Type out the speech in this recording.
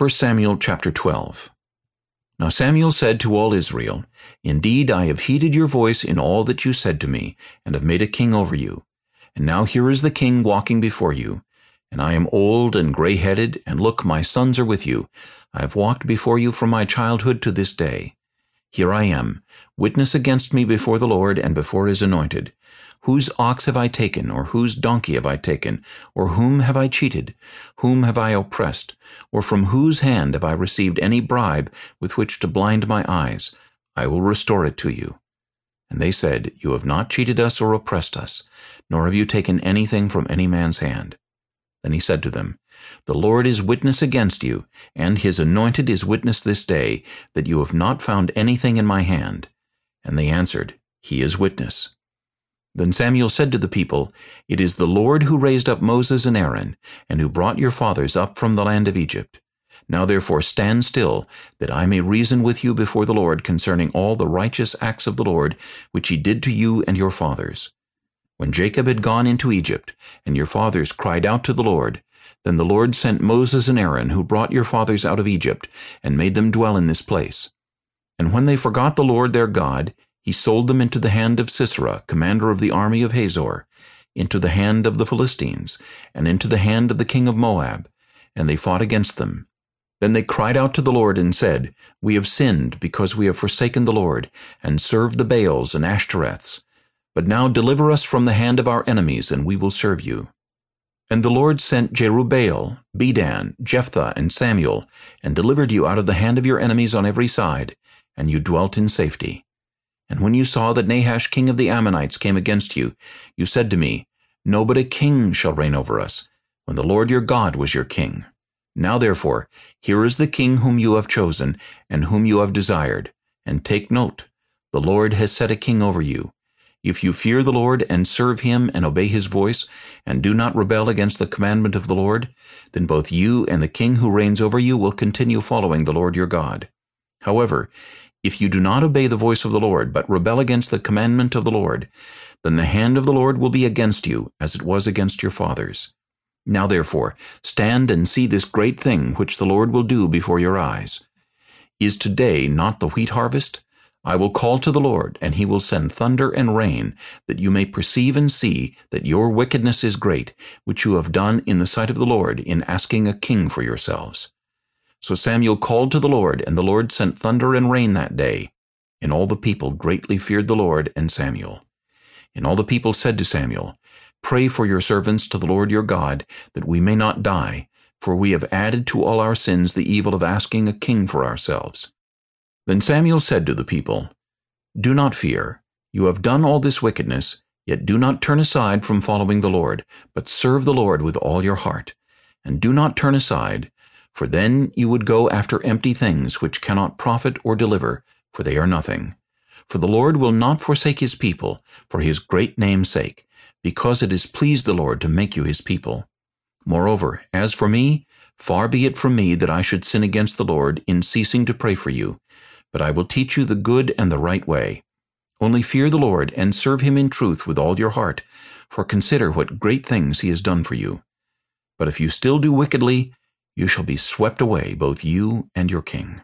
1 Samuel chapter 12 Now Samuel said to all Israel, Indeed I have heeded your voice in all that you said to me, and have made a king over you. And now here is the king walking before you. And I am old and gray-headed, and look, my sons are with you. I have walked before you from my childhood to this day. Here I am, witness against me before the Lord and before his anointed. Whose ox have I taken, or whose donkey have I taken, or whom have I cheated? Whom have I oppressed? Or from whose hand have I received any bribe with which to blind my eyes? I will restore it to you. And they said, You have not cheated us or oppressed us, nor have you taken anything from any man's hand. Then he said to them, The Lord is witness against you, and his anointed is witness this day, that you have not found anything in my hand. And they answered, He is witness. Then Samuel said to the people, It is the Lord who raised up Moses and Aaron, and who brought your fathers up from the land of Egypt. Now therefore stand still, that I may reason with you before the Lord concerning all the righteous acts of the Lord, which he did to you and your fathers. When Jacob had gone into Egypt, and your fathers cried out to the Lord, then the Lord sent Moses and Aaron, who brought your fathers out of Egypt, and made them dwell in this place. And when they forgot the Lord their God, he sold them into the hand of Sisera, commander of the army of Hazor, into the hand of the Philistines, and into the hand of the king of Moab, and they fought against them. Then they cried out to the Lord and said, We have sinned, because we have forsaken the Lord, and served the Baals and Ashtoreths. But now deliver us from the hand of our enemies, and we will serve you. And the Lord sent Jerubbaal, Bedan, Jephthah, and Samuel, and delivered you out of the hand of your enemies on every side, and you dwelt in safety. And when you saw that Nahash king of the Ammonites came against you, you said to me, No, but a king shall reign over us, when the Lord your God was your king. Now therefore, here is the king whom you have chosen, and whom you have desired. And take note, the Lord has set a king over you. If you fear the Lord, and serve him, and obey his voice, and do not rebel against the commandment of the Lord, then both you and the king who reigns over you will continue following the Lord your God. However, if you do not obey the voice of the Lord, but rebel against the commandment of the Lord, then the hand of the Lord will be against you, as it was against your fathers. Now therefore, stand and see this great thing which the Lord will do before your eyes. Is today not the wheat harvest? I will call to the Lord, and he will send thunder and rain, that you may perceive and see that your wickedness is great, which you have done in the sight of the Lord in asking a king for yourselves. So Samuel called to the Lord, and the Lord sent thunder and rain that day. And all the people greatly feared the Lord and Samuel. And all the people said to Samuel, Pray for your servants to the Lord your God, that we may not die, for we have added to all our sins the evil of asking a king for ourselves. Then Samuel said to the people, Do not fear. You have done all this wickedness, yet do not turn aside from following the Lord, but serve the Lord with all your heart. And do not turn aside, for then you would go after empty things which cannot profit or deliver, for they are nothing. For the Lord will not forsake his people, for his great name's sake, because it has pleased the Lord to make you his people. Moreover, as for me, far be it from me that I should sin against the Lord in ceasing to pray for you, but I will teach you the good and the right way. Only fear the Lord, and serve him in truth with all your heart, for consider what great things he has done for you. But if you still do wickedly, you shall be swept away, both you and your king.